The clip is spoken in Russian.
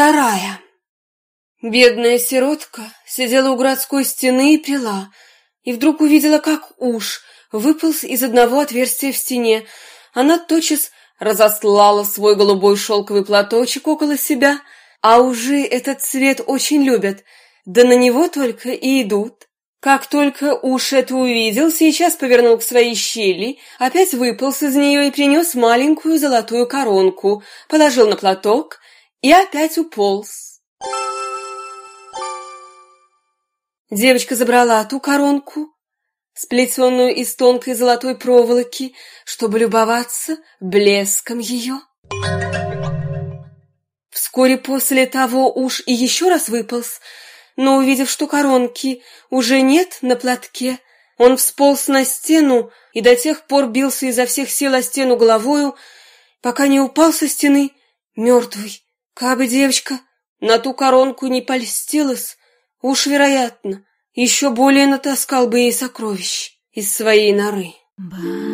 Вторая. Бедная сиротка сидела у городской стены и прила, и вдруг увидела, как уж выполз из одного отверстия в стене. Она тотчас разослала свой голубой шелковый платочек около себя, а уже этот цвет очень любят, да на него только и идут. Как только уж это увидел, сейчас повернул к своей щели, опять выполз из нее и принес маленькую золотую коронку, положил на платок и опять уполз. Девочка забрала ту коронку, сплетенную из тонкой золотой проволоки, чтобы любоваться блеском ее. Вскоре после того уж и еще раз выполз, но, увидев, что коронки уже нет на платке, он всполз на стену и до тех пор бился изо всех сил о стену головою, пока не упал со стены мертвый. Кабы девочка на ту коронку не польстилась, уж, вероятно, еще более натаскал бы ей сокровищ из своей норы. Баю.